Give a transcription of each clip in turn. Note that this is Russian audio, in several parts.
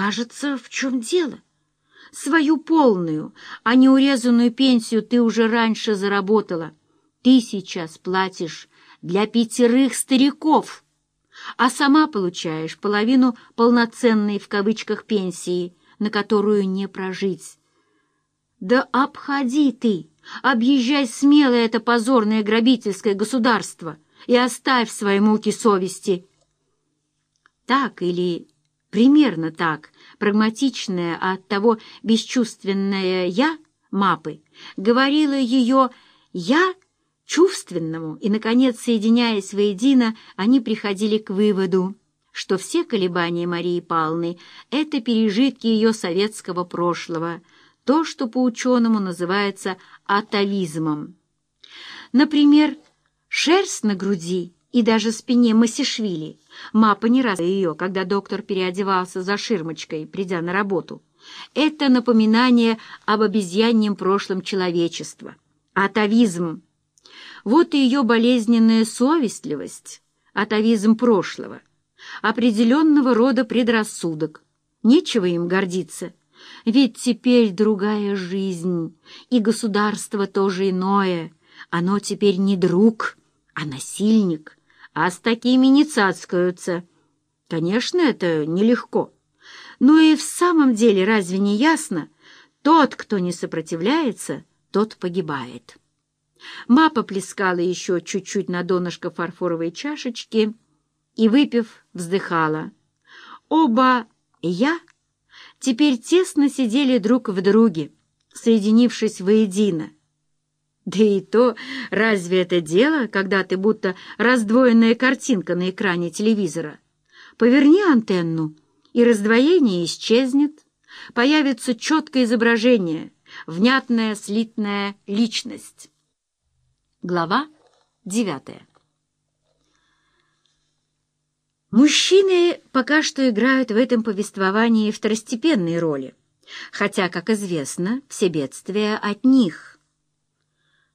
кажется, в чем дело? Свою полную, а не урезанную пенсию ты уже раньше заработала. Ты сейчас платишь для пятерых стариков, а сама получаешь половину полноценной в кавычках пенсии, на которую не прожить. Да обходи ты, объезжай смело это позорное грабительское государство и оставь свои муки совести. Так или примерно так, прагматичное, а оттого бесчувственное «я» мапы, говорила ее «я» чувственному, и, наконец, соединяясь воедино, они приходили к выводу, что все колебания Марии Павловны — это пережитки ее советского прошлого, то, что по-ученому называется атовизмом. Например, шерсть на груди и даже спине Масишвили. Мапа не раз ее, когда доктор переодевался за ширмочкой, придя на работу. Это напоминание об обезьяньем прошлом человечества. Атовизм. Вот и ее болезненная совестливость, атовизм прошлого, определенного рода предрассудок. Нечего им гордиться, ведь теперь другая жизнь, и государство тоже иное. Оно теперь не друг, а насильник, а с такими не цацкаются. Конечно, это нелегко. Но и в самом деле разве не ясно? Тот, кто не сопротивляется, тот погибает. Мапа плескала еще чуть-чуть на донышко фарфоровой чашечки и, выпив, вздыхала. Оба «я» теперь тесно сидели друг в друге, соединившись воедино. Да и то, разве это дело, когда ты будто раздвоенная картинка на экране телевизора? Поверни антенну, и раздвоение исчезнет, появится четкое изображение, внятная слитная личность. Глава девятая Мужчины пока что играют в этом повествовании второстепенные роли, хотя, как известно, все бедствия от них.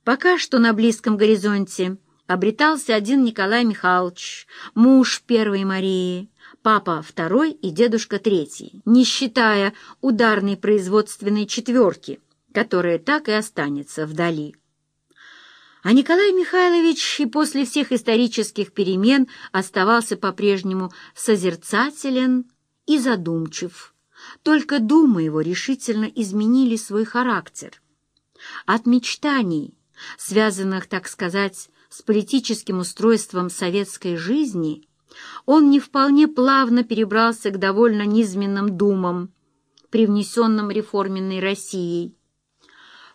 Пока что на близком горизонте обретался один Николай Михайлович, муж первой Марии, папа второй и дедушка третий, не считая ударной производственной четверки, которая так и останется вдали. А Николай Михайлович и после всех исторических перемен оставался по-прежнему созерцателен и задумчив. Только думы его решительно изменили свой характер. От мечтаний, связанных, так сказать, с политическим устройством советской жизни, он не вполне плавно перебрался к довольно низменным думам, привнесенным реформенной Россией.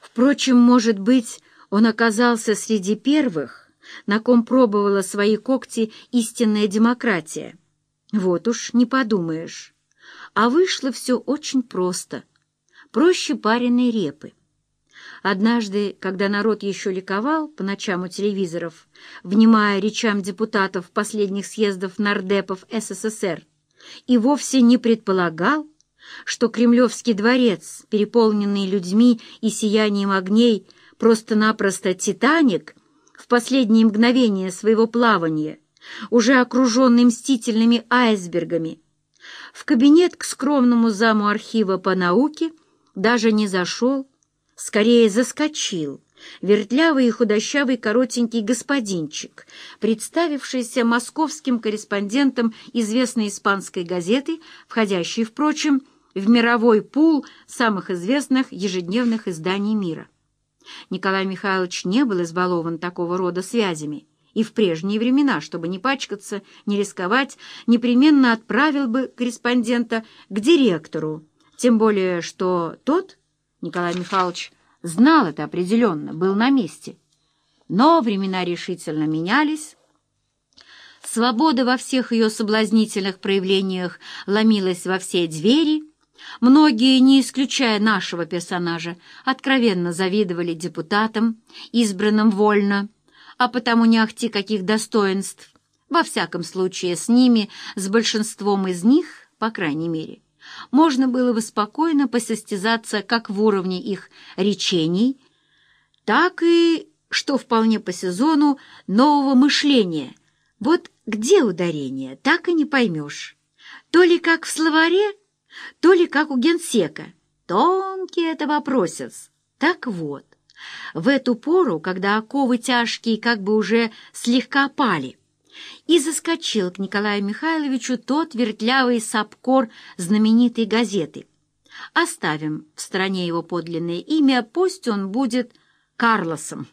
Впрочем, может быть, он оказался среди первых, на ком пробовала свои когти истинная демократия. Вот уж не подумаешь. А вышло все очень просто. Проще пареной репы. Однажды, когда народ еще ликовал по ночам у телевизоров, внимая речам депутатов последних съездов нардепов СССР, и вовсе не предполагал, что Кремлевский дворец, переполненный людьми и сиянием огней, просто-напросто «Титаник» в последние мгновения своего плавания, уже окруженный мстительными айсбергами, в кабинет к скромному заму архива по науке даже не зашел, скорее заскочил, вертлявый и худощавый коротенький господинчик, представившийся московским корреспондентом известной испанской газеты, входящей, впрочем, в мировой пул самых известных ежедневных изданий мира. Николай Михайлович не был избалован такого рода связями, и в прежние времена, чтобы не пачкаться, не рисковать, непременно отправил бы корреспондента к директору, тем более что тот, Николай Михайлович, знал это определенно, был на месте. Но времена решительно менялись, Свобода во всех ее соблазнительных проявлениях ломилась во все двери — Многие, не исключая нашего персонажа, откровенно завидовали депутатам, избранным вольно, а потому не ахти каких достоинств. Во всяком случае, с ними, с большинством из них, по крайней мере, можно было бы спокойно посостязаться как в уровне их речений, так и, что вполне по сезону, нового мышления. Вот где ударение, так и не поймешь. То ли как в словаре, то ли как у генсека. Тонкий это вопросец. Так вот, в эту пору, когда оковы тяжкие как бы уже слегка пали, и заскочил к Николаю Михайловичу тот вертлявый сапкор знаменитой газеты. Оставим в стране его подлинное имя, пусть он будет Карлосом.